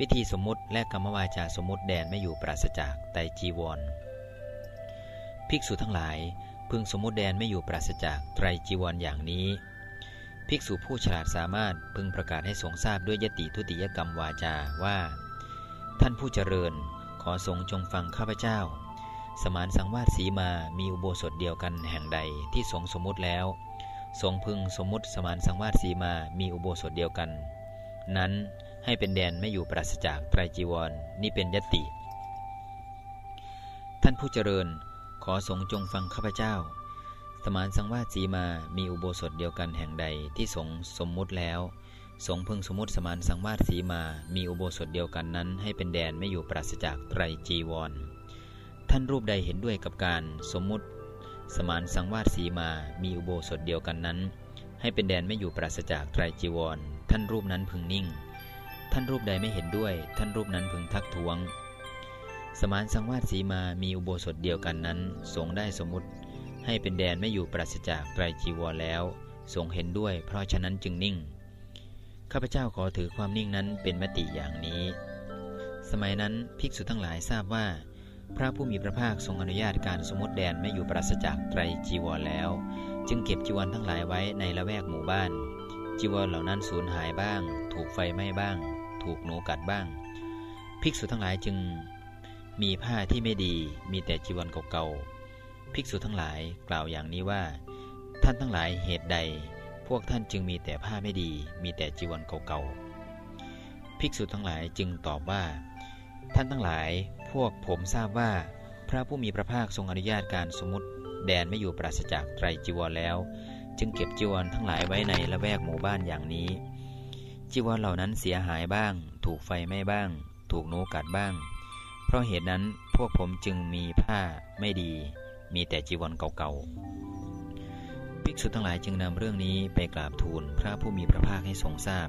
วิธีสมมุติและกรรมวาจาสมมุติแดนไม่อยู่ปราศจากไตรจีวร ภิกษุทั้งหลาย พึงสมมุติแดนไม่อยู่ปราศจากไตรจีวรออย่างนี้ ภิกษุผู้ฉลาดสามารถพึงประกาศให้สงทราบด้วยยติทุติยกรรมวาจาว่า ท่านผู้เจริญขอสงจงฟังข้าพเจ้า สมานสังวาสสีมามีอุโบสถเดียวกันแห่งใดที่สงสมมุติแล้วสงพึงสมมุติสมานสังวาสสีมามีอุโบสถเดียวกัน นั้น ให้เป็นแดนไม่อยู่ปราศจากไตรจีวรนนี่เป็นยติ ท่านผู้เจริญขอสงจงฟังข้าพเจ้า สมานสังวาสีมามีอุโบสถเดียวกันแห่งใดที่สงสมมุติแล้ว สงพึงสมมุติสมานสังวาสีมามีอุโบสถเดียวกันนั้น ให้เป็นแดนไม่อยู่ปราศจากไตรจีวร ท่านรูปใดเห็นด้วยกับการสมมุติสมานสังวาสีมามีอุโบสถเดียวกันนั้น ให้เป็นแดนไม่อยู่ปราศจากไตรจีวร ท่านรูปนั้นพึงนิ่ง ท่านรูปใดไม่เห็นด้วย ท่านรูปนั้นพึงทักท้วง สมานสังวาสสีมามีอุโบสถเดียวกันนั้น สงได้สมมติให้เป็นแดนไม่อยู่ปราศจากไตรจีวรแล้ว สงเห็นด้วย เพราะฉะนั้นจึงนิ่ง ข้าพเจ้าขอถือความนิ่งนั้นเป็นมติอย่างนี้ สมัยนั้นภิกษุทั้งหลายทราบว่า พระผู้มีพระภาคทรงอนุญาตการสมมติแดนไม่อยู่ปราศจากไตรจีวรแล้ว จึงเก็บจีวรทั้งหลายไว้ในละแวกหมู่บ้านจีวรเหล่านั้นสูญหายบ้าง ถูกไฟไหม้บ้าง ถูกหนูกัดบ้าง ภิกษุทั้งหลายจึงมีผ้าที่ไม่ดีมีแต่จีวรเก่าๆภิกษุทั้งหลายกล่าวอย่างนี้ว่า ท่านทั้งหลายเหตุใด พวกท่านจึงมีแต่ผ้าไม่ดี มีแต่จีวรเก่าๆภิกษุทั้งหลายจึงตอบว่า ท่านทั้งหลายพวกผมทราบว่า พระผู้มีพระภาคทรงอนุญาตการสมมติแดนไม่อยู่ปราศจากไตรจีวรแล้ว จึงเก็บจีวรทั้งหลายไว้ในละแวกหมู่บ้านอย่างนี้ จีวรเหล่านั้นเสียหายบ้าง ถูกไฟไหม้บ้าง ถูกนูกัดบ้าง เพราะเหตุนั้นพวกผมจึงมีผ้าไม่ดี มีแต่จีวรเก่าๆภิกษุทั้งหลายจึงนำเรื่องนี้ไปกราบทูลพระผู้มีพระภาคให้ทรงทราบ